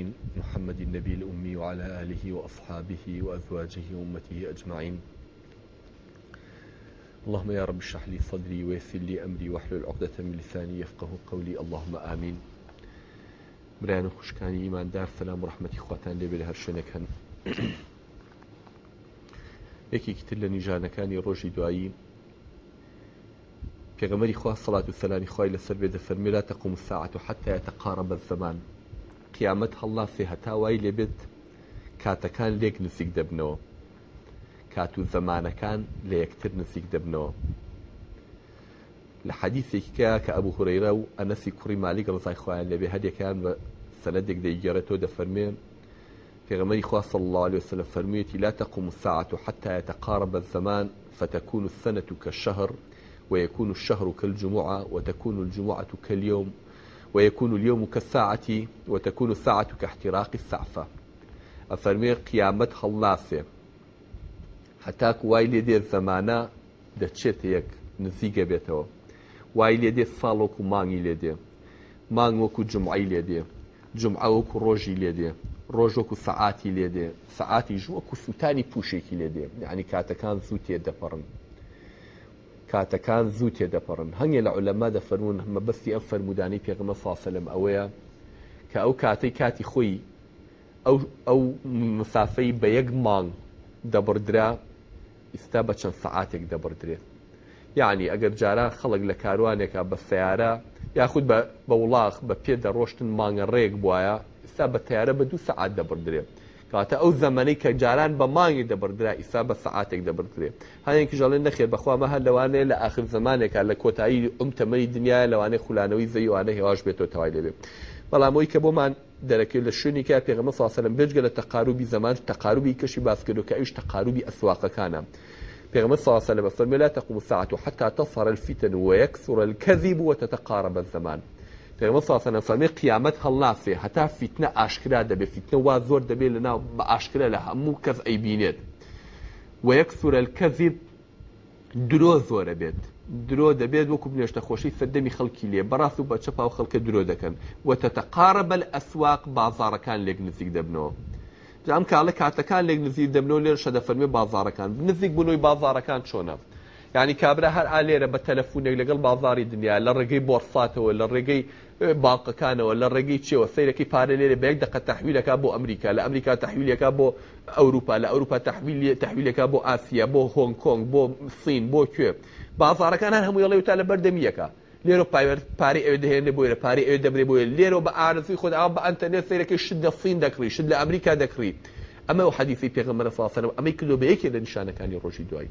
المرسلين محمد النبي الأمي وعلى آله وأصحابه وأزواجه وأمته أجمعين اللهم يا رب اشرح لي صدري ويسر لي أمري واحلل عقدة من لساني يفقه قولي اللهم آمين بريان خشكاني إيمان دار سلام ورحمة إخواتان لبل هرشنك هن يكي كتل نجانا نیژانەکانی ڕۆژی دعائي پێغەمەری خوا سەڵات و سەلامی خی لەسەر بێ دەفەرمیرا تەقوم ساعت حتى يتقارب الزمان الله هتا هەڵافێ هەتاوای لێبێت کاتەکان ليك نزیک دبنو كاتو زمانا كان ليكتر یەکتر نزیک الحديث لە حەدیثێکیکە هريرة ئەبوو خوڕێرە و ئەنەسی کوڕی مالیک ڕزای خۆیان لەبێ هەدێکیان بە سەلەدێک في غمري پیغمبري صلى الله عليه وسلم فرميتي لا تقوم الساعة حتى يتقارب الزمان فتكون السنة كالشهر ويكون الشهر كالجمعة وتكون الجمعة كاليوم ويكون اليوم كالساعة وتكون الساعة كاحتراق السعفة أفرمي قيامة خلاصة حتى قوائي لدي الزمانة دتشت يك نزيقة بيتو وای لێ دێ فاڵۆک و مانگی لێ دێ مانگ وەکو جمعی لێ دێ جمعوەکو ڕۆژی لێ دێ ڕۆژۆکو سەعاتی لێ دێ سەعاتی ژوەکو سووتانی پوشێکی لێ دێ ینی کاتەکان زوو تێ دەپەڕن کاتەکان زوو تێدەپەڕن هەنگێ لە عولەما دەفەرمونون مەبستی ئەم فەرمودانی پێغمە ساسەلم ئەوەیە کە ئەو کاتەی کاتی خۆی ئەو مسافەی بە یەک مانگ دەبڕدرا ئیستا بە چەند سعاتێک دەبڕدرێت یعنی ئەگەر جاران خەڵک لە کاروانێکە بە سیارە یاخود بە وڵاغ بە پێ دەڕۆشتن مانگە ڕێک بواە ئستا بە تیارە بە دوو سعات دەبڕدرێت کاتە ئەو زەمەەی کە جاران بە مانگی دەبدرا ئیسا بە سعاتێک دەبدرێت هەیەکی ژەڵێن نەخێ بەخوامە هەر لەوانەیە لە ئاخر زمانێکە لە کۆتایی ئەم تەمەری دنیای لەوانەیە خولانەوەی زەیوانە هێواش بێتەوە تەوای لەبێت بەڵامەوەی کە بۆمان دەرەکەی لە شوێنی کا پێغمە ساسەلم بێژگە لە تەقاروبی زمان تەقاروبی کەشی باسکردوکە ئەوش تەقاروبی ئەسواقەکانە. پیغمبر صلى الله عليه وسلم لا تقوم الساعة حتى تصر الفتن ويكثر الكذب وتتقارب الزمان پێمە ساسەنە فەرمی قیامەت هەڵناسێ هەتا فیتنە ئاشکرا دەبێت فیتنە وا زۆر دەبێت لەناو بە ئاشکرا لە هەموو کەس ئەیبینێت و یەک سوورل کەزی درۆ زۆرە بێت درۆ دەبێت وەکو بنێشتە خۆشی سەردەمی خەڵکی لێ بەڕاست و بەچە پاو خەڵکە درۆ دەکەن وتەتەقارە بەل ئەسواق بازارەکان لێک نزیک دەبنەوە. ئەم کاڵە کاتەکان لێک نزیک دەبنەوە لێر شەدەفەرمی بازارەکان نزیک بوونەوەی بازارەکان چۆنە. یعنی کابرا هەر ئالێرە بە تەلەفونێک لەگەڵ بازاری دنیا لە ڕێگەی بۆرساتەوە لە ڕێگەی باڵقەکانەوە لە ڕێگەی چێوە سیرەکەی پارە لێرە بەیەک دقە تحویلەکە بۆ ئەمریکا لە ئەمریکا تحویلەکە بۆ ئەوروپا لە ئەوروپا تحویلەکە بۆ ئاسیا بۆ هۆنگ کۆنگ بۆ سین بۆ کوێ بازارەکانان هەموو یڵێ تا لە بەردەمیەکە لێرە پارەی ئەوێ دەهێنێ بۆیە پارەی ئەوێ دەبێ بۆیە لێرە بە ئارزی خۆدا بە ئەتەنێت سیرەکەی شت لە سین دەکڕی شت لە ئەمریکا دەکڕی ئەمە و حەدیفی پێغەمەرە فاسەرەوە ئەمەی کلۆبەیەکی لە نیشانەکانی ڕۆژی دوایی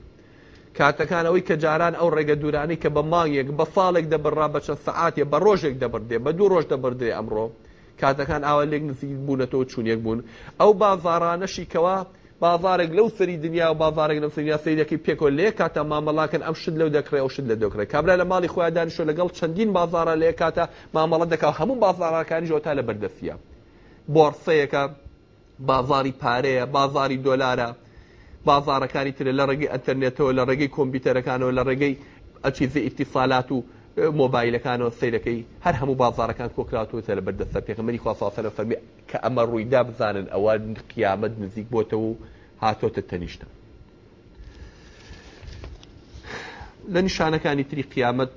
کاتەکانەوەی کە جاران ئەو ڕێگە دوورانی کە بە مانگێک بە ساڵێک دەبڕا بە چەند سەعاتێ بە ڕۆژێک دەبردێ بە دوو ڕۆژ دەبردێ ئەمڕۆ کاتەکان ئاوا لێک نزیک بوونەتەوە چوونێک بوون ئەو بازارانەشیکەوە بازارێک لەو سەری دنیا و بازارێک لە سریا سیدەکەی پێکۆ لێ کاتە مامەڵاکەن ئەم شت لەو دەکرێ ئەو شت لە دەکرێت کابرا لە ماڵی خۆیاندانشۆ لەگەڵ چەندین بازارە لێ کاتە مامەڵە دەکا هەموو بازارەکانی ژۆتا لە بەردەسیە بۆرسەیەەکە بازاری پارەیە بازاری دۆلارە بازارەکانی ترێ لە ڕێگەی ئەتەرنێتەوە لە ڕێگەی کۆمپیوتەرەکانەوە لە ڕێگەی ئەچیزی ئیتیسالات و مۆبایلەکانەوە سیرەکەی هەر هەموو بازارەکان کۆکراتوەتە لە بەردەستە پێغمەری خواسەە فەرمی کە ئەمە ڕوویدا بزانن ئەوە قیامەت نزیک بۆتەوە و هاتۆتە تەنیشتە. لە نیشانەکانی تری قیامەت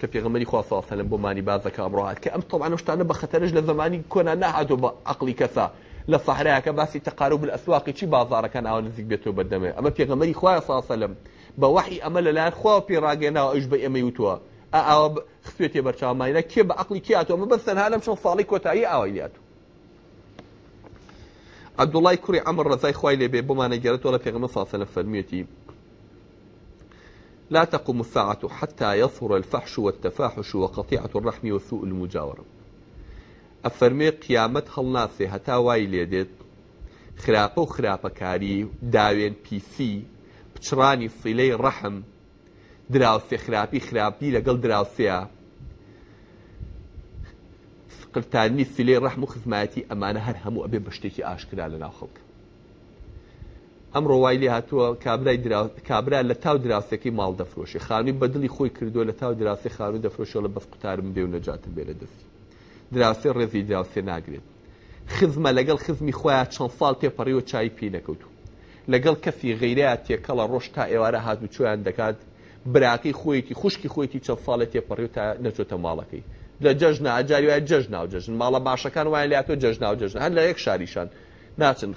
کە پێغمەری خواسەڵەن بۆمانی بازەکە ئەمڕات کە ئەم تەوانشتانە بە خەتەرش لە زمانی کۆنا نەهاتۆ بە عقلی کەسا لە سەحراەکە باسی تەقارب ئەسواقی چی بازارەکان ئەو نزیک بێتەوە بەدەمێ ئەمە پێغەمەری خوای ساسەلم بە وحی ئەمە لەلایەن خوا پێڕاگەێنەوە ئەوش بە ئێمە وتووە ئاوە خسوێتێ بەرچاومایە کێ بە عقلی کیاتەوە مە بەستەنها لەم چەند ساڵی کۆتایی ئاوایلاتوە عبدوڵای کوڕی ئەمر ڕزای خوای لێبێ بمانە گەرتەوە لە پێغمە ساسەلە فەرمیێتی لا تقوم الساعة حتى يظهر الفحش والتفاحش وقطيعة الرحم وسوء المجاورة ئەفەرمێ قیامەت هەڵناسێ هەتا وای لێدێت خراپە و خراپەکاری داوێن پیسی پچڕانی سیلەی ڕەحم دراوسێ خراپی خراپی لەگەڵ دراوسەیە قرتانی سیلەی ڕەحم و خزمەتی ئەمانە هەر هەموو ئەبێ بە شتێکی ئاشکرا لە ناو خەڵک ئەمڕۆ وای لێ هاتووە کابرا لە تاو دراوسەکەی ماڵ دەفرۆشی خانووی بەدڵی خۆی کردووە لە تاو دراسی خانووی دەفرۆشەوە لە بەس قوتارم بێ و نەجاتم بێ لە دەستی دراوسێ ڕێزی جیاوسێ ناگرێت خزمە لەگەڵ خزمی خۆیان چەند ساڵ تێپەڕیوە چای پێ نەکەوتو لەگەڵ کەسی غیرەیە تێکەڵە ڕۆژ تا ئێوارە هاتوچۆیان دەکات براکەی خۆیەتی خوشکی خۆیەتی چەند ساڵە تێپەڕی تا نەچۆتە ماڵەکەی لە جەژنا ئاجاری وایە جەژنا و جەژن ماڵە باشەکان وایە لاتۆ جەژنا و جەژن هەر لە یەک شاریشان ناچن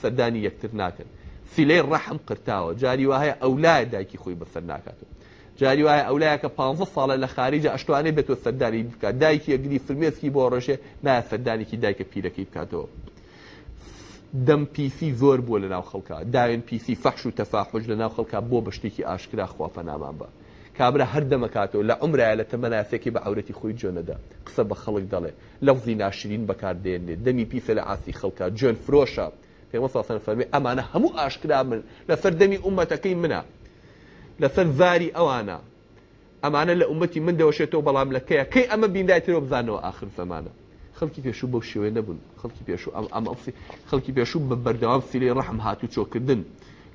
سەردانی یەکتر ناکەن سیلەی ڕەحم قرتاوە جاری وایە ئەولای دایکی خۆی بەسەر ناکاتەوە جاری وایە ئەولایە کە 15 ساڵە لە خارجە ئەشتوانێ بێتۆ سەردانی بکات دایکی ئەگری فرمێسکی بۆ ڕۆژێ نایە سەردانێکی دایکە پیرەکەی بکاتەوە دەم پیسی زۆر بووە لە ناو خەڵکە داوێن پیسی فەحش و تەفاحش لە ناو خەڵکە بۆ بەشتێکی ئاشکرا خوافە نامان بە کابرا هەر دەمەکاتەوە لە عمرایە لە تەمەناسێکی بە ئەورەتی خۆی جۆنەدا قسە بە خەڵک دەڵێ لەوزی ناشرین بەکاردێنێ دەمی پیسە لە ئاسی خەڵکە جۆن فرۆشە پێمە ساسەن فەرمی ئەمانە هەموو ئاشکرا من لە فەردەمی عومەتەکەی منە لەسەر زاری ئەوانە ئەمانە لە عومەتی من دەوەشێتەوە بەڵام لەکەیە کەی ئەمە بیندایتەوە بزانەوە آخر زمانە خەڵکی پێشوو بەو شێوێ نەبوون خەڵکی پێشوو ئەم ئەم ئەفسی خەڵکی پێشوو بە بەردەوام سیلی ڕەحم هاتو چۆکردن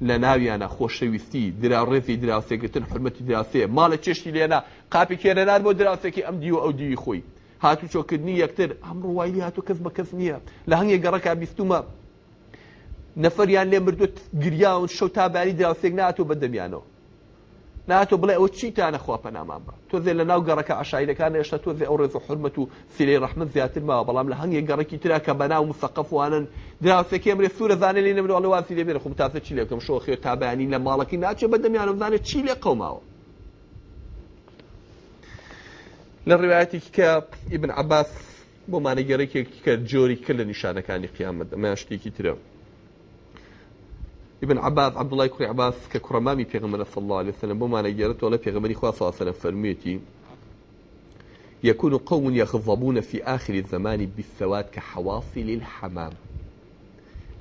لە ناویانە خۆشەویستی دراڕێزی دراوسێگرتن حرمەتی دراسەیە ماڵە چێشتی لێنا قاپی کێنەنار بۆ دراوسێکی ئەم دیوە ئەو دیوی خۆی هاتو چۆکردنی یەکتر ئەمڕۆ وایلی هاتو کەس بە کەس نییە لە هەنگێ گەڕەکە بیستومە نەفەریان لێ مردوت گریاون شەو تاباری دراوسێک ناتۆ بەدەمیانەوە ناتۆ بڵێ ئەو چیتانە خواپە نامان بە تۆ زێ لە ناو گەڕەکە عشاعیرەکان ێشتا تۆ زێ ئەو ڕێز و حرمەت و سیری ڕحمت زیاتر ماوە بەڵام لە هەنگی گەڕکی ترا کە بەناو مسەقفوانن دراوسەکە ئەمرێ سوورە زانێ لێ نەبێت ئەڵە واسی لێبێت خم تاسە چی لێکم شۆ خێ تابانی لە ماڵەکەی ناچێ بەدەمیانم زانێت چی لێ قەوماوە لە ڕوایەتی کە ئیبن عباس بۆ مانەگەڕێکێک کە جۆری کرد لە نیشانەکانی قیامەت ئەمە شتێکی ترەوە ابن عباس عبد الله كوري عباس ككرمامي غمرة صلى الله عليه وسلم بما نجرت ولا غمرة خواه صلى الله عليه وسلم فرميتي يكون قوم يغضبون في آخر الزمان بالسواد كحواصل الحمام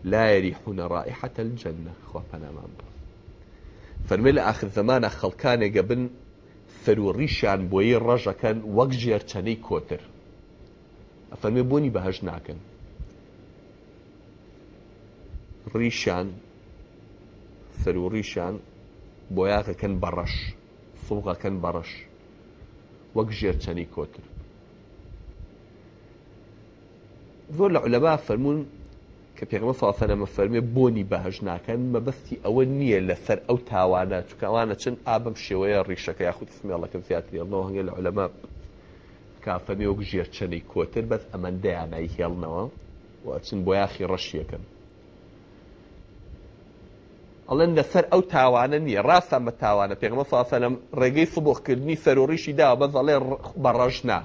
لا يريحون رائحة الجنة خواه پنامان فرمي لآخر زمان خلقان قبل ريشان بوي ڕەژەکەن كان ژێرچەنەی تاني كوتر فرمي بوني ناکەن ريشان سەروریشان بۆیاکەکەن بەڕەش سوڵغەکەن بەڕەش وەک ژێرچەنی کۆتر زۆر لە عولەما فەرمونون کە پێغمە ساسەرەمە فەرمێ بۆنی بەهژ ناکەن مەبستی ئەوە نییە لەسەر ئەو تاوانە چکوانە چند ئابم شێوەیە ڕیشەکە یاخود سمێڵەکەم زیاتریەوە هەنگە لە عولەما کافەمی وەک ژێرچەنی کۆتر بەس ئەمەندەیانای هێڵنەوە چن بۆ یاخی ڕەشیەکەن ئەڵێن لەسەر ئەو تاوانە نیە ڕاستە بە تاوانە پێغمە ساسەلم ڕێگەی سبۆخکردنی سەرۆڕیشی دا بەزەڵێ بەڕەژنا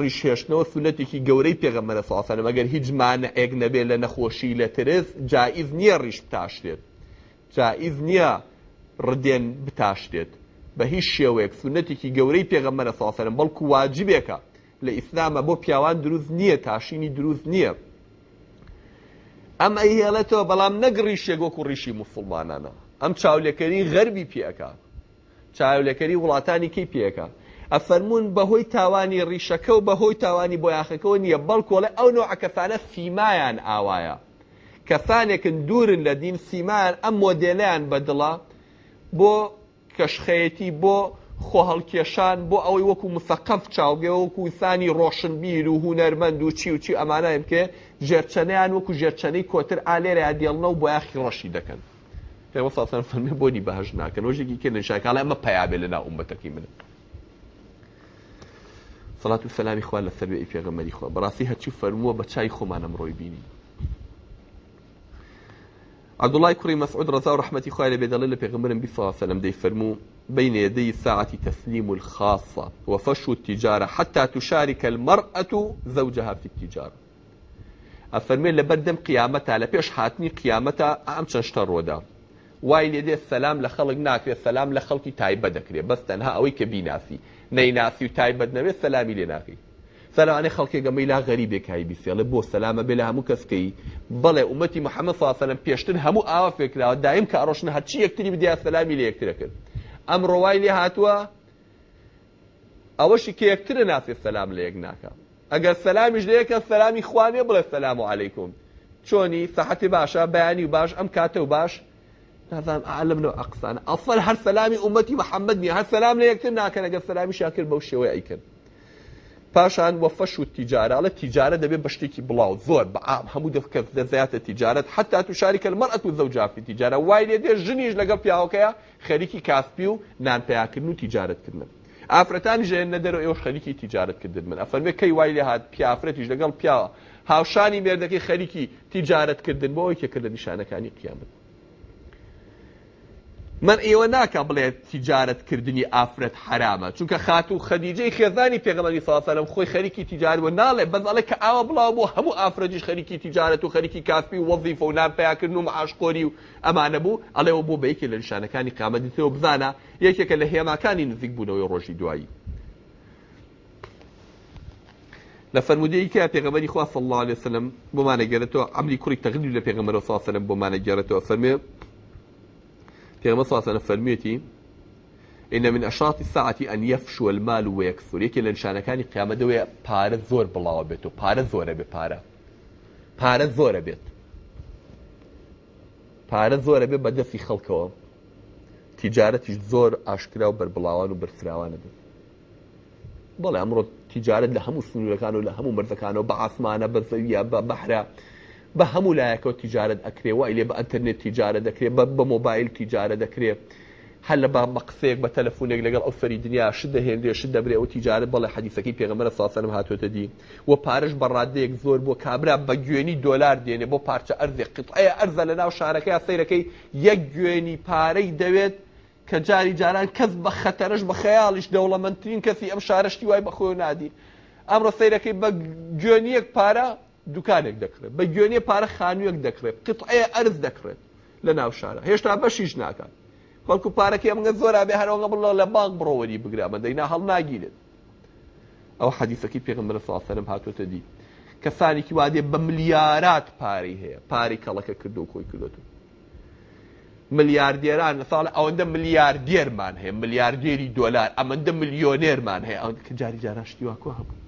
ڕیشێشتنەوە سولەتێکی گەورەی پێغەمەرە ساسەلم ئەگەر هیچ مانە ئەگ نەبێت لە نەخۆشی لە ترز جائیز نییە ڕیش بتاشتێت جائیز نییە ڕدێن بتاشتێت بە هیچ شێوەیەک سونەتێکی گەورەی پێغەمەرە ساسەلم بەڵکو واجبێکە لە ئیسلامە بۆ پیاوان دروست نییە تاشینی دروست نییە ئەم ئەیهێڵێتەوە بەڵام نەگری شێگۆکو ڕیشی مسلمانانەوە ئەم چاولەکەری غەربی پێەکە چاولەکەری وڵاتانی کی پێەکە ئەفەرمونون بەهۆی تاوانی ڕیشەکە و بەهۆی تاوانی بۆ یاخەکەەوە نییە بەڵکۆڵە ئەو نۆ ئەکەفانە فیمایان ئاوایە کەفانێکن دوورن لە دین سیمان ئەم مۆدلەیان بەدڵە بۆ کەشخەتی بۆ خۆ هەڵکێشان بۆ ئەوەی وەکو مسەقف چاوگە وەکو ثانی ڕۆشنبیر و هوەرمەند و چی و چی ئەمانایم کێ ژێرچەنەیان وەکو ژێرچەنەی کۆتر ئالێرە یادیڵنە و بۆ یاخی ڕەشی دەکەن پێوەساسان فەرمی بۆنی بەهش ناکەن ۆژێکی کێ نشاکڵ ئەمە پیابێ لەنا عومەتەکی منن. سەڵات و سەلامی خوا لە سەبێ پێغەمەری خۆ بەڕاستی هەچی فەرمووە بە چای خۆمانم ڕۆی بینی. عبدڵای کوڕی مەسعود ڕزا و ڕحمەتی خوای لە بێدەڵێ لە پێغمبرم بیفاافە لەم دەی فەرموو بين يدي ساعة تسليم الخاصة وفش التجارة حتى تشارك المرأة زوجها في التجارة ئەفەرمێن لە بەردەم قیامەتە لە پێش هاتنی قیامەتە ئەم چەند شتە ڕۆدا وای لێ دێت سەسلام لە خەڵک ناکرێت سەسلام لە خەڵکی تایبە دەکرێت بەس تەنها ئەوەی کە بیناسی نەیناسی و تایبەت نەوێت سەسلامی لێ ناکەی سەلانەی خەڵکێگەمەی لا غەریبێکایی بیسێڵە بۆ سەلامە بێ لە هەموو کەسکەی بەڵێ ومەتی محەممەد ساسەلم پێشتن هەموو ئاوا فێکراوە دایم کە ئاڕۆشن هەرچی یەکتری بدیا سەسلامی لە یەکترەکرد ئەم ڕۆوای لێ هاتووە ئەوەشی کێکترە نافێ سەسلام لە یەک ناکە ئەگەر سەسلامیش لەیەکە سەسلامی خوانێ بڵێ سەسلام و عیکم چۆنی سەحەتی باشە بەیانی و باش ئەم کاتە و باش نازان عالمنەوە ئەقسان ئەفەر هەر سەسلامی عومەتی محەممەد نیە هەر سەسلام لە یەکتر ناکەن ئەگەر سەسلامی شاکرد بەو شێوەی ئەیکرد پاشان وەفەش و تیجارەڵە تیجارە دەبێت بە شتێکی بڵاو زۆر بەعام هەموو دەکە دەزیاتە تیجارەت حتا تو شاریکە مەرأەت و زەوجافی تیجارە وای لێ دێ ژنیش لەگە پیاوەکەیە خەریکی کاسپی و نانپیاکردن و تیجارەتکردن. ئافرەتانی ژێن نەدەرەوە ئێوە خەریکی تیجارەتکردن من ئەفەرمێ کەی وای لێ هاات پیافرەتیش لەگەڵ پیاوە هاوشانی مێردەکەی خەریکی تیجارەتکردن بۆ ئەوی کێکرد لە نیشانەکانی قیامەت. من ئێوە ناکە بڵێ تیجارەتکردنی ئافرەت حرامە چونکە خات و خەدیجەی خێزانی پێغەمەری ساسەرم خۆی خەریکی تیجاری و ناڵێ بەزڵێ کە ئاوە بڵاو بۆ هەموو ئافرەتیش خەریکی تیجارەت و خەریکی کافی و وەزیفە و نامپیاکردن و عاشقۆری و ئەمانە بوو ئەڵێەوە بۆ بەیەکی لە نیشانەکانی قامەدیتەوە بزانە یەکێکە لە هێماکانی نزیک بوونەوەی ڕۆژی دوایی لە فرمودەیە کە پێغەمەری خوا صلی الله عليه وسلم بۆمانە گەرێتەوە ئەمری کوڕی تەغلی لە پێغەمەر ساسەرم بۆمانە گەرێتەوە فەرمێ پێغمە ساسەنە فەرمیێتی ئینە من ئەشاتی ساعتی ئەن یەفشوە المال و یەکسور یەکێ لە نیشانەکانی قیامەتەوەی پارە زۆر بڵاوە بێت و پارە زۆرە بێ پارە پارە زۆرە بێت پارە زۆرە بێ بە دەستی خەڵکەوە تیجارەتیش زۆر ئاشکرا و بەربڵاوان و بەرسراوانە بێت بەڵێ ئەمڕۆ تیجارەت لە هەموو سنوورەکان و لە هەموو مردەکانەوە بە ئاسمانە بەرزەویە بە بەحرە بە هەموو لایەکەەوە تیجارت ئەکرێەوە ئەیلێ بە ئەتەرنێت تیجارە دەکرێت بە بە مۆبایل تیجارە دەکرێت هەل لە با بە قسێک بە تەلەفۆنێک لەگەڵ ئەو فەری دنیا ش دەهێندێش دەبرێ ئەو تیجارە بەڵێ حەدیفەکەی پێغمەرە ساسەرم هاتوۆتە دی و پارش بەڕادەیەک زۆر بۆ کابرا بە گوێنی دۆلار دێنێ بۆ پارچە ئەرزێ قیت ئەیە ئەرزە لە ناو شارەکەی سیرەکەی یەک گوێنی پارەی دەوێت کە جاری جاران کەس بە خەتەرش بە خەیاڵیش دەوڵەمەندترین کەسی ئەم شارشتی وای بەخۆ نادی ئەمڕۆ سیرەکەی بە گوێنیەک پارە دوکانێک دەکرێت بە گوێنێ پارە خانوویەک دەکرێت قطعەیە ئەرز دەکرێت لە ناو شارە هێشتا بەشیش ناکات بەڵکو پارەکەی ئەمگە زۆرا بێ هەرەوەگە بڵە لە باغ بڕۆوەری بگرا بەدەینا هەڵ ناگیرێت ئەو حەدیثەکەی پێغمبرە ساسەرم هاتوتە دی کەسانێکی وادێ بە ملیارات پارەی هەیە پارەی کەڵەکە کردو کۆی کردێتون ملیاردێران لە ساڵ ئەوەندە ملیاردێرمان هەیە ملیاردێری دۆلار ئەمەندە ملیۆنێرمان هەیە ئەو کە جاری جاراشتی واکۆ هەبوو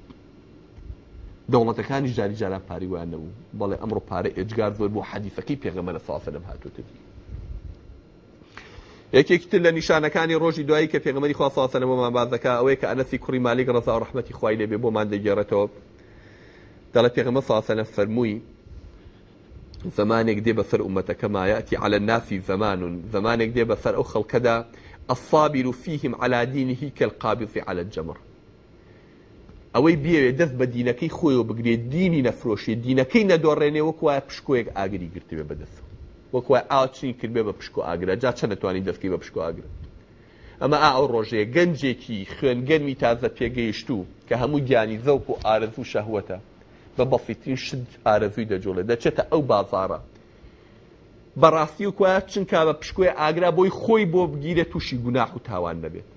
دەوڵەتەکانی جاری جاران پاریوان نەبوو بەڵێ ئەمڕۆ پارە ئێجگار زۆر بۆ حەدیفەکەی پێغەمەرە ساسەلم هاتوتن یەکێکی تر لە نیشانەکانی ڕۆژی دوایی کە پێغمەری خوا ساسەلەمەمان بازەکە ئەوەی کە ئەنەسی کوڕی مالیک ڕزا و ڕحمەتی خوای لێبێ بۆمان دەگێڕێتەوە دەڵە پێغمە ساسەلە فەرمووی زمانێک دێ بەسەر ئومەتەکەما یاتی على الناسی زمان زمانێک دێ بەسەر ئەو خەڵکەدا الصابر فيهم على دينه كالقابض على الجمر ئەوەی بێوێ دەست بە دینەکەی خۆیەوە بگرێت دینی نەفرۆشی دینەکەی نەدۆڕێنێ وەکوایە پشکۆیەک ئاگری گرتوێ بەدەست وەکوای ئاچین کردێ بە پشکۆ ئاگرە جا چە نتوانانی دەستکی بە پشکۆ ئاگر ئەمە ئا ئەو ڕۆژەیە گەنجێکی خوێنگەنمی تازە پێگەیشتو کە هەموو گیانی زەوک و ئارزوو شەهوەتە بە بەفیترین شت ئارەزوی دەجۆڵێ دەچێتە ئەو بازارە بەڕاستی و کوە چنکە بە پشکۆی ئاگرا بۆی خۆی بۆ بگیرە تووشی گوناح و تاوان نەبێت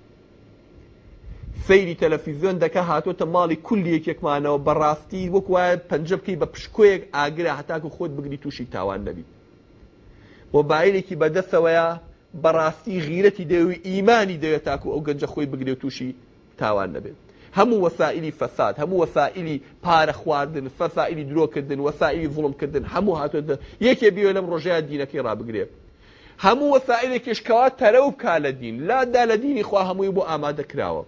سەیری تەلەفیزیۆن دەکە هاتۆتە ماڵی کولی یەکێکمانەوە بەڕاستی وەک وایە پەنجە بکەی بە پشکۆیەک ئاگرا هەتاکو خۆت بگری تووشی تاوان دەبیت مۆبایلێکی بەدەستەوەیە بەڕاستی غیرەتی دەوی ئیمانی دەوێت تاکو ئەو گەنجە خۆی بگرێ تووشی تاوان دەبێت هەموو وەسائلی فەساد هەموو وەسائلی پارە خواردن فەسائلی درۆکردن وەسائلی ڤڵمکردن هەموو هاتۆ یەکێ بیوە لەم ڕۆژەیە دینەکەی ڕابگرێت هەموو وەسائلێکیشکەوە تەرە و کالە دین لادا لە دینی خوا هەمووی بۆ ئامادەکراوە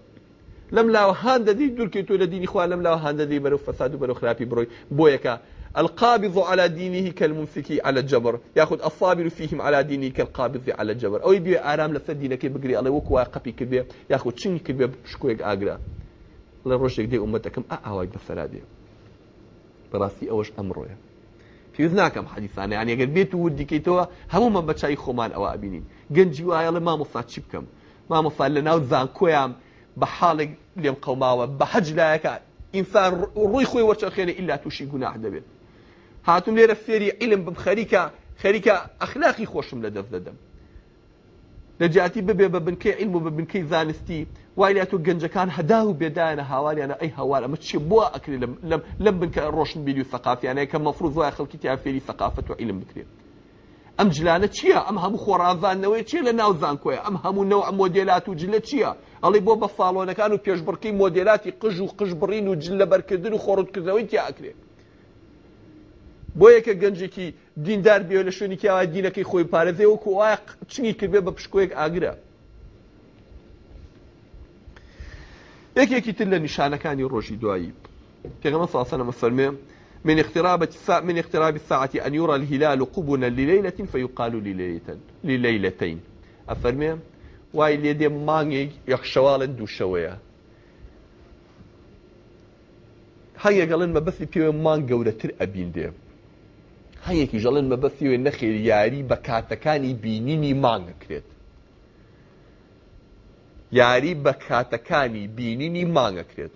لم لا هان ددي دركي تو لدين اخوان لم لا هان ددي برو فساد برو خرابي بروي بويكا القابض على دينه كالممسك على الجبر ياخذ الصابر فيهم على دينه كالقابض على الجبر او يبي ارام لسد كي بقري الله وكوا قبي كبي ياخذ شن كبي يك اغرا لروشك دي امتكم اعواج بفرادي براسي اوش امره فيوز حديث حديثان يعني اگر بيت ودي كيتوا همو ما بچاي خمان او ابينين گنجي وايله ما مصات شبكم ما مصاد لناو كويام بە حاڵێک لێم قەوماوە بە حەج لایەکە ئینسان ڕووی خۆی وەچەخێنێ ئللا تووشی گوناح دەبێت هاتون لێرە فێری عیلم بم خەریکە خەریکە ئەخلاقی خۆشم لە دەست دەدەم لە جاتی ببێ بە بنکەی علم و بە بنکەی زانستی وایلا تۆ گەنجەکان هەدا و بێدایانە هاواریانە ئەی هەوارە مە چی بووە ئەکرێت لەم بنکە ڕۆشن بیری و سەقافیانەیە کە مەفروض وایە خەڵکی تیا فێری سەقافەت و عیلم بکرێت ئەم جلانە چییە ئەم هەموو خۆڕانزانەوەی چیە لە ناوزان کۆە ئەم هەموو نەوە ئەم مۆدلات و جلە چییە ئەڵی بۆ بە فاڵۆنەکان و پێشبڕکی مۆدلاتی قژ و قژ بڕین و جل لە بەرکردن و خۆڕوتکردنەوەی تیاکرێ بۆ یەکە گەنجێکی دیندار بێ لە شوێنی کیاوا دینەکەی خۆی پارێزێ وەکو وایە چنی کردێ بە پشکۆیەک ئاگرە یەکێکی تر لە نیشانەکانی ڕۆژی دوایی پێغمە ساسەنەمە فەرمێ من اقتراب الساعة من اقتراب الساعة أن يرى الهلال قبنا لليلة فيقال لليلة لليلتين أفرمي واي ليدي ماني يخشوال دو شوية هەیە گەڵێن مەبەسی پێوێ مان گەورەتر ئەبیندێ هەیەکی ژەڵێن مەبەسی وێ نەخێریاری بە کاتەکانی بینینی مانگەکرێت یاری بە کاتەکانی بینینی مانگەکرێت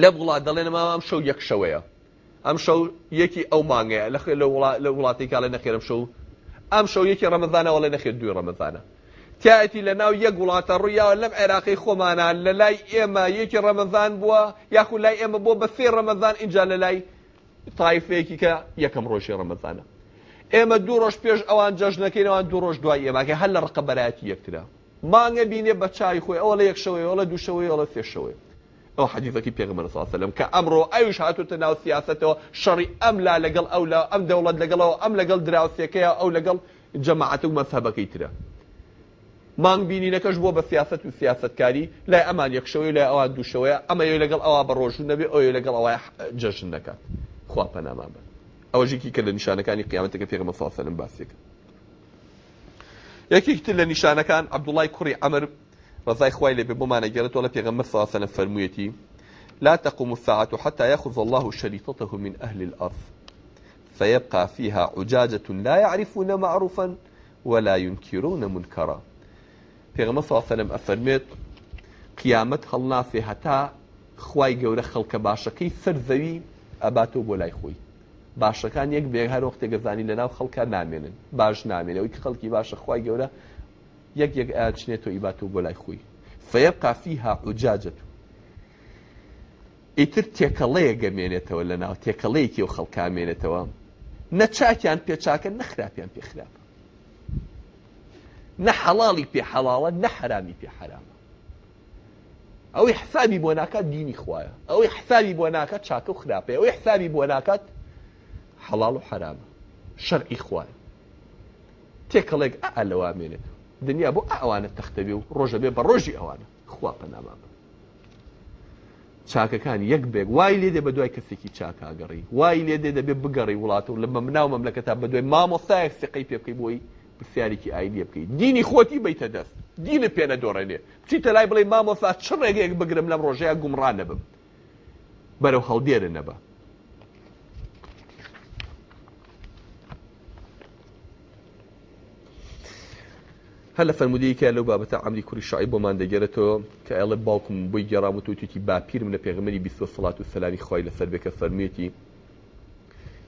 لە بڵا دەڵێن مامام شەو یەک شەوەیە ئەم شەو یەکی ئەو مانگەیە لە لە وڵاتی کاڵێ نەخێرم شەو ئەم شەو یەکی ڕەمەدانەوە لە نەخێر دوی ڕەمەدانە تایەتی لە ناو یەک وڵاتە ڕوویاوە لەم عێراقی خۆمانان لە لای ئێمە یەکی ڕەمەزان بووە یاخو لای ئێمە بۆ بە سێ ڕەمەزان اینجا لە لای تایفەیەکی کە یەکەم ڕۆژی ڕەمەزانە ئێمە دوو ڕۆژ پێش ئەوان جەژنەکەینەوەوان دوو ڕۆژ دوای ئێماکە هەر لە ڕقەبەتی یەکترا مانگە بینێ بە چای خۆی ئەوە لە یەکشەوەی ئەوە لە دووشەوەی ئەوە لە سێشەوەی ئەو حەدیثەکە پێغمە ساسەلم کە ئەمڕۆ ئەوش هاتوتە ناو سیاستەوە شەڕی ئەم لا لەگەڵ ئەو لە ئەم دەوڵەت لەگەڵەوە ئەم لەگەڵ دراوسەکەی ئەو لەگەڵ جەماعەت و مەسەبەکەی ترە. مانگ بینینەکەش بۆ بە سیاست و سیاستکاری لای ئەمان یەخشەوەی لای ئەوان دووشەوەە ئەمە یۆ لەگەڵ ئەوە بە ڕۆژون نەبێ ئەو لەگەڵ ئەوە جەژن نکات خوا پەنامان بن. ئەوەژێکی کە لە نیشانەکانی قیامەتەکە پێغمە ساسەلم باسیەکە. یەکێکتر لە نیشانەکان عبدوڵای کوڕی ئەمر رضاي خوي لي بمعنى نجرت ولا في غمر صلاة فرميتي لا تقوم الساعة حتى يأخذ الله شريطته من أهل الأرض فيبقى فيها عجاجة لا يعرفون معروفا ولا ينكرون منكرا في غمر صلاة عليه أفرميت قيامت هلنا في هتا خوای گەورە خەڵکە باشەکەی سر ذوي أباتو بولاي خوي باشەکان یەک بێ هەر وختێ گەزانی لە ناو خەڵکە نامێنن باش نامێنەوەی خەڵکی باشە خوای گەورە یەک یەک ئاچنێت و ئیبات و بۆ لای خۆی فەیەبقا فیها عجاجەت ئیتر تێکەڵەیە گەمێنێتەوە لە ناو تێکەڵەیەکی و خەڵکامێنێتەوە نە چاکیان پێچاکە نەخراپیان پێخراپە نە حەڵاڵی پێ حەڵاوە نە حرامی پێ حرامە ئەوەی حسابی بۆ ناکات دینی خوایە ئەوەی حسابی بۆ ناکات چاکە و خراپەیە ئەوەی حسابی بۆ ناکات حەڵاڵ و حرامە شەرعی خوایە تێکەڵێک ئەلەوامێنێت دنیا بۆ ئەوانە تەختەبێ و ڕۆژە بێ بە ڕۆژی ئەوانە خوا پەناما چاکەکان یەک بێک وای لێ دێ بە دوای کەسێکی چاکاگەڕی وای لێ دێ دەبێ بگەڕی وڵاتە و لە بەمناو مەملەکەتا بە دوای مامۆسایەک سقەی پێ بکەی بۆی پرسیارێکی ئایدی بکەیت دینی خۆتی بیتە دەست دینە پێنە دۆڕێنێ بچیتە لای بڵێ مامۆسا چ ڕێگەیەک بگرم لەم ڕۆژەیە گومڕانە بم بەرەو هەڵدێرە نەبە هەر لە فەرمودەیەکە لەو بابەتە ئەمری کوری شعی بۆمان دەگەرێتەوە کە ئەڵێ باوکم بۆی جرام تو تووتیتی باپیرم لە پێغمەری بیست سڵات و سەلامی خۆی لەسەر بێکە فەرمیێتی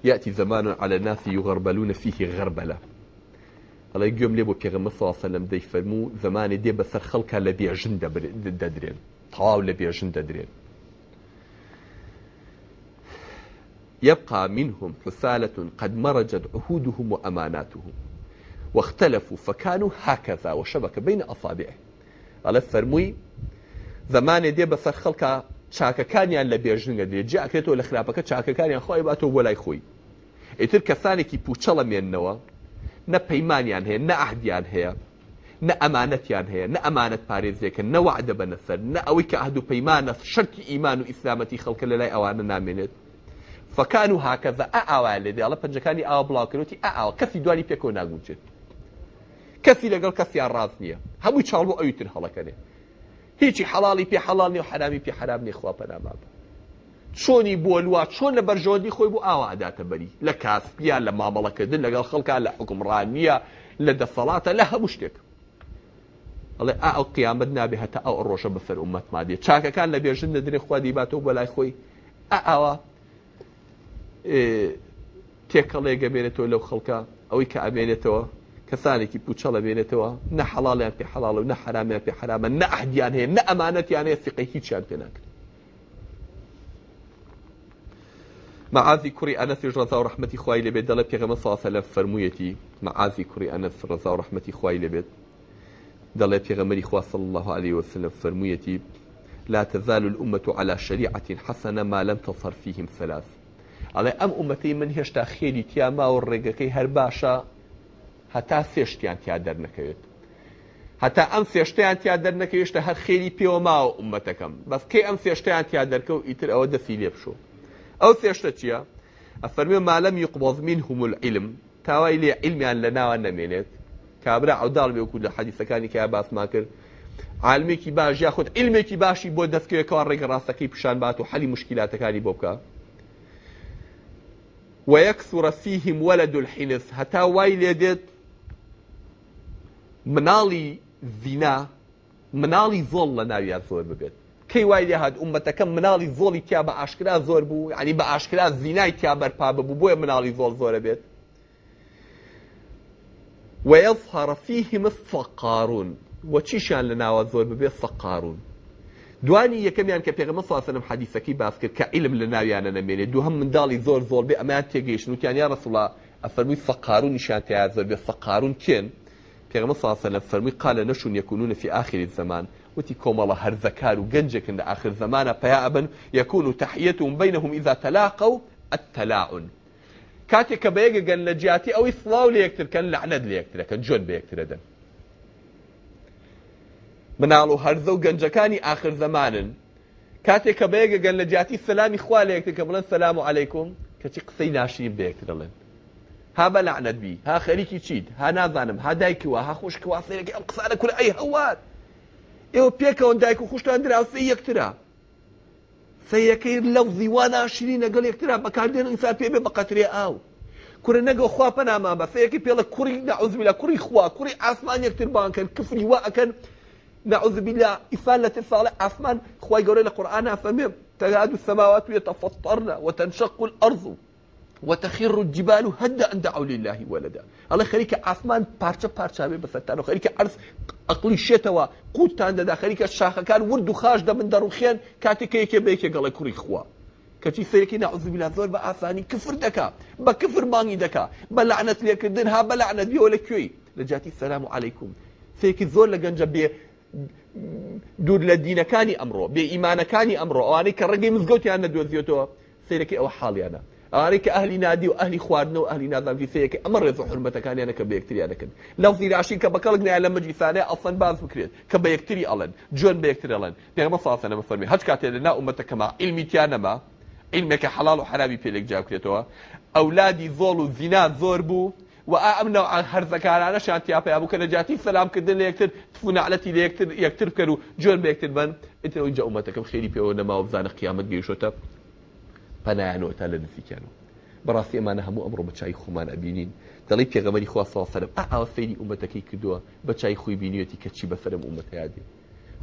یاتی زەمان على ناسی و غەربەلوونە فیهی غەربەلە ئەڵی گوێم لێ بۆ پێغمە ساسە لەم فرمو زمان زمانی بسر بەسەر خەڵکە لە بێژن دەدرێن تاو لە بێژن دەدرێن يبقى منهم حثالة قد مرجت عهودهم وأماناتهم واختلفوا فكانوا هكذا وشبك بين أصابعه على فرموي زمان دي بسر خلقه چاکەکانیان لە بێژنگە دێت جاکرێتەوە لە خراپەکە چاکەکانیان خۆی باتەوە وەلای خۆی ئیتر کەسانێکی پوچەڵە مێننەوە نە پەیمانیان هەیە نە ئاهدیان هەیە نە ئەمانەتیان هەیە نە ئەمانەت پارێزیەکە نەوەعدە بەنەسەر نە ئەوەی کە ئەهد و پەیمانە شەرکی ئیمان و ئیسلامەتی خەڵکە لەلای ئەوانە نامێنێت فەکان و هاکەزە ئاوا لێ دێڵە پەنجەکانی ئاوا بڵاوکردوتی ئاوا کەسی دوانی پێکۆ ناگوچێت کەسی لەگەڵ کەسیان ڕاست نییە هەمووی چاڵبوو ئەوی تر هەڵەکەێ هیچی حەڵی پێ حەڵانی و حرامی پێ حرام نێخوا پەناما چۆنی بۆلووە چۆن لە بەرژۆندی خۆی بوو ئاواداتە بەری لە کاسپیا لە مامەڵەکردن لەگەڵ خەڵکە لە حکمڕانیە لە دەسەڵاتە لە هەموو شتێک ئەڵێ ئا ئەو قیامەت نابێ هەتا ئەو ڕۆژە بەسەر ومەت مادێ چاکەکان لە بێژن لە درێ خوادی باتەوە بەلای خۆی ئاوا تێکەڵێ گەبێنێتەوە لەو خەڵکە ئەوەی کە ئەبێنێتەوە کەسانێکی پوچەڵە بێنێتەوە نە حەڵالیان پێ حەڵال و نە حرامیان پێ حرامە نە ئەحدیان هەیە نە ئەمانەتیان هەیە سقی هیچیان پێ ناکرد معازی کوڕی ئەنەسی ڕزا و ڕحمەتی خوای لەبێت دەڵە پێغەمە ساسە لە فەرموویەتی معازی کوڕی ئەنەس ڕزا و ڕحمەتی خوای لەبێت دەڵێ پێغەمەری خواصل الله عليه وسلم فەرموویەتی لا تزال الأمة على شريعة حسنة ما لم تصر فيهم ثلاث على أم أمتي من هشتا خيري تياما والرقاقي هر باشا هەتا سێشتیان تیا دەرنەکەوێت هەتا ئەم سێشتیان تیا دەرنەکەوێشتە هەر خێری پێوە ماوە عومەتەکەم بەس کەی ئەم سێشتیان تیا دەرکە و ئیتر ئەوە دەسی لێ بشوە ئەو سێشتە چییە؟ ئەفەرمێ مالەم یقبۆزمین هومول عیلم تاوای لێ عیلمیان لە ناوە نەمێنێت کابرا ئەوداڵ بێکو لە حەدیسەکانی کە باسما کرد عالمێکی باش یاخود علمێکی باشی بۆ دەستکەوێکەوە ڕێگە ڕاستەکەی پیشان بات و حەلی مشکلاتەکانی بۆ بکە وەیەکسوڕە فیهم وەلە دولحینس هەتا وای لێدێت مناڵی زینا مناڵی زۆڵ لە ناویان زۆر ببێت کەی وای لێ هاات عومەتەکەم مناڵی زۆڵی تیا بە ئاشکرا زۆر بوو ینی بە ئاشکرا زینای تیا بەرپا ببوو بۆیە مناڵی زۆڵ زۆرە بێت ويظهر فيهم الثقارون وتشيشان لنا وزور ببي الثقارون دواني يكم يعني كبيغ مصر صلى الله عليه وسلم باسكر كعلم لنا يعني نميني دوهم من دالي زور زور بي امان تيجيش نوت يعني يا رسول الله افرمي الثقارون نشان تيازور بي الثقارون كين في غمصة صلّى فرمي قال نشون يكونون في آخر الزمان وتي الله هر ذكار وجنجك عند آخر فيا أبن يكون تحيتهم بينهم إذا تلاقوا التلاعن كاتي بيجي قال لجياتي أو إصلاو ليكتر كان لعند ليكتر كان جون بيكتر دم منعلو هر ذو جنجكاني آخر زمان كاتي بيجي قال لجياتي سلامي خوالي يكتر كملا السلام عليكم كتي قصي ناشين بيكتر لين ها بلعنت بي ها خليكي تشيد ها نظنم ها دايكي وها خوشكي واصيركي أقصى على كل أي هوات ايو بيكا وان دايكو خوشتو اندرا سيئك ترى سيئكي اللوظي وانا عشرين اقل يكترى بكار دين انسان بيبه بقاتري او كوري نقو خواه بناما بسيئكي بيلا كوري نعوذ بلا كوري خواه كوري عثمان يكتر بان كان كفري واقا نعوذ بلا إفالة صالح عثمان خواه يقولي لقرآن فمهم تقادوا السماوات يتفطرنا وتنشق الأرض وتخر الجبال هدا أن دعوا لله ولدا الله خليك عثمان بارشا بارشا بسرتان وخليك عرس عقلی شێتەوە قوتان دەدا خەریکە شاخەکان ورد و خاش دەبن دەڕوخێن کاتێکەیەکێ بەیەکێ گەڵی کوڕی خوا کەچی سەرەکی ناعزبیلا زۆر بە ئاسانی کفر دکا بە کفر مانگی دکا بە لعنت لێکردن ها بە لعنت بیەوە لە کوێی لە جاتی سەسلام و عیکم سەیەکی زۆر لە گەنجە بێ دوور لە دینەکانی ئەمڕۆ بێ ئیمانەکانی ئەمڕۆ ئەوانەی کە ڕێگەی مزگەوتیان نەدۆزیێتەوە سیرەکەی ئەوە حاڵیانە ئارێککە ئەهلی نادی و ئەهلی خواردن و ئەهلی نادان لیسەیەکە ئەمە ڕێز حرمەتەکانیانەکە بە یەکتریا دەکەن لەوزی راشی کە بەکەڵک نایە لە مەجلیسانە ئەفەن باز بکرێت کە بە یەکتری ئەڵەن جوێن بە یەکترەڵەن پێمە ساسەنە بەفەرمی هەچ کاتێ لە ناومەتەکەما ئیلمیتیانەما ئیلمێکە حەڵال و حرامی پێلێک جاکرێتەوە ئەولادی زۆڵ و زینا زۆر بوو و ئەمناو ئەن هەرزەکارانە شانتیاپیا بوو کە لە جااتی سەلامکردن لە یەکتر تفونەعلەتی یەکتر یەکتر بکەن و جۆن بە یەکتر بن ئیتر ئەوجا عومەتەکەم خێری پێوە نەما و بزانە قیامەت گەیشتە پەنایانەوەتا لە نزیکیانەوە بەڕاستی ئەمانە هەموو ئەمڕۆ بە چای خۆمان ئەبینین دەڵی پێغەمەری خواسەوە سەرم ئاوا فێری ئومەتەکەی کردووە بە چای خۆی بینیەتی کەچی بەسرم ئومەتیادی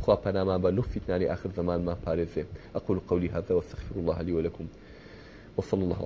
خوا پەنامان بە لوفی ناری آخر زمان ما پارێزێ اقول قولي هذا واستغفر الله لي ولكم وصلى الله